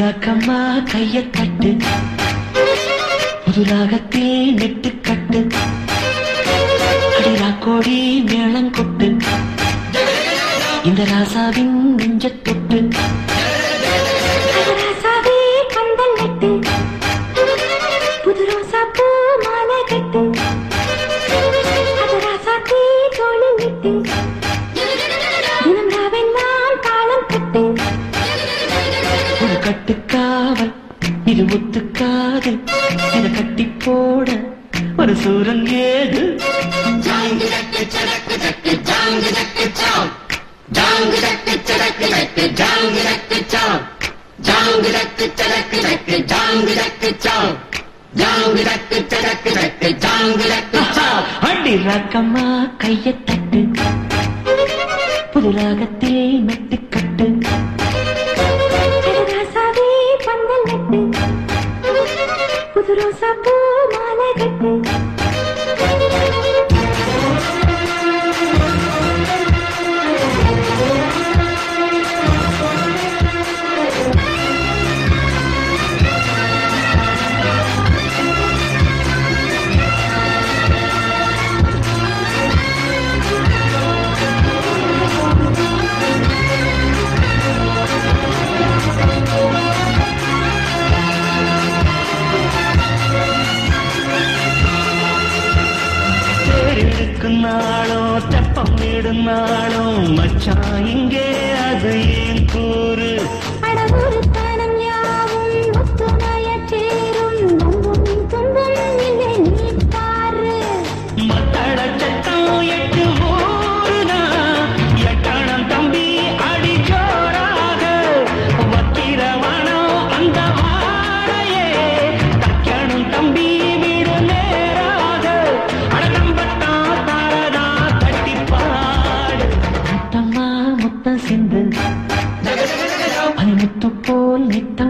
ராக்கம்மா கைய தட்டு. புதுராகத்தில் நெட்டு கட்டு. அடிரா கோடி மேளம் கொட்டு. இந்த ராசாவின் நெஞ்ச தொட்டு. கட்டி போட ஒரு சூரன் ஏது? அடி ராக்கம்மா கைய தட்டு. புது ராகத்தில் மெட்டு கட்டு. புது ரோசா தேரிழுக்கும் தெப்பம் விடும் மச்சான் இங்கே அது ஏன் கூறு?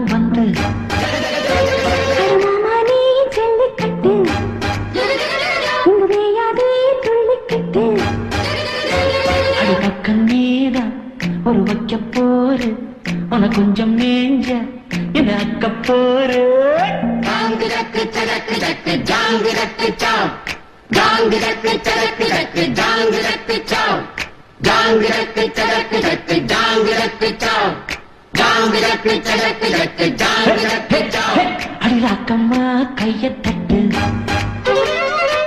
போல் நித்தம் வந்து மாமா நீ ஜல்லிக்கட்டு இங்கு வேயாதே துள்ளிக்கட்டு அடி பக்கம் நீதான் ஒரு வைக்க போரு உன கொஞ்சம் மேஞ்ச என்ன அக்க போரு அடி ராக்கம்மா கைய தட்டு.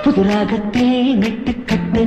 புது நெட்டு கட்டு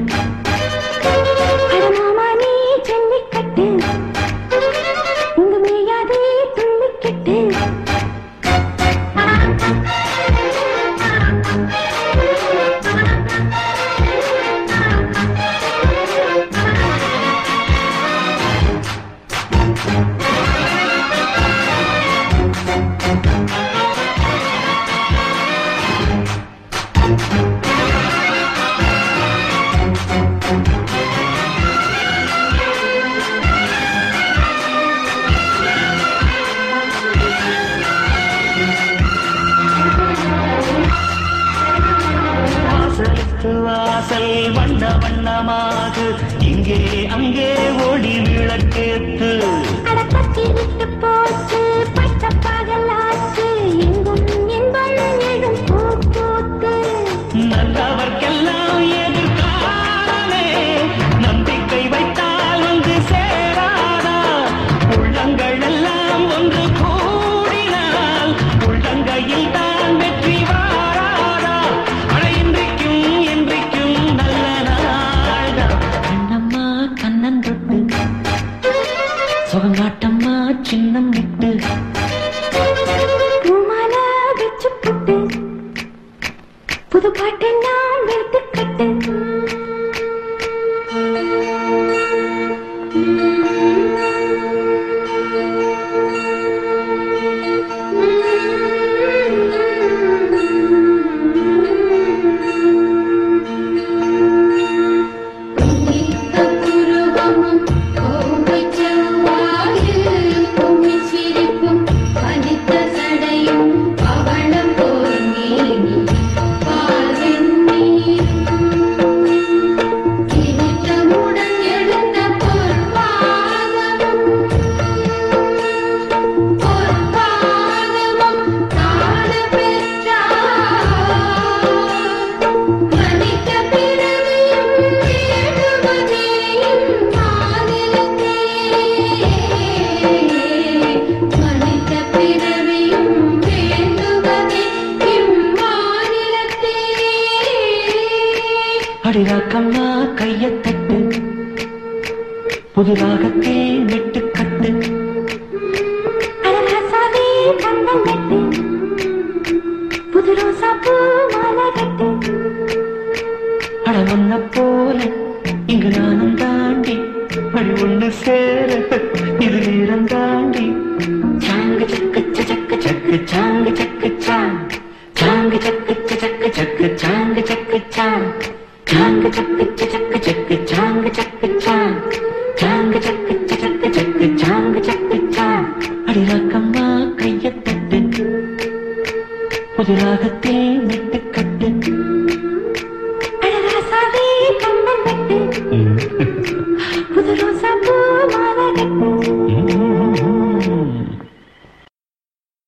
வாசலுக்கு வாசல் வண்ண வண்ணமாக. இங்கே அங்கே ஓடி விளக்கேற்று. போ. அடிராக்கம்மா கைய தட்டு. புதுராகத்தே விட்டு கட்டு. புது ரோசா பூ மாலை கட்டு. அட ஒன்ன போல இங்கு நானும் தாண்டி வழி ஒண்ணு சேர இது நேரம் தாண்டி. சாங்கு சக்கு சக்கு சக்கு சாங்கு சக்கு சாங். சாங்கு சக்கு சக்கு சக்கு சாங்கு சக்கு சாங். விட்டு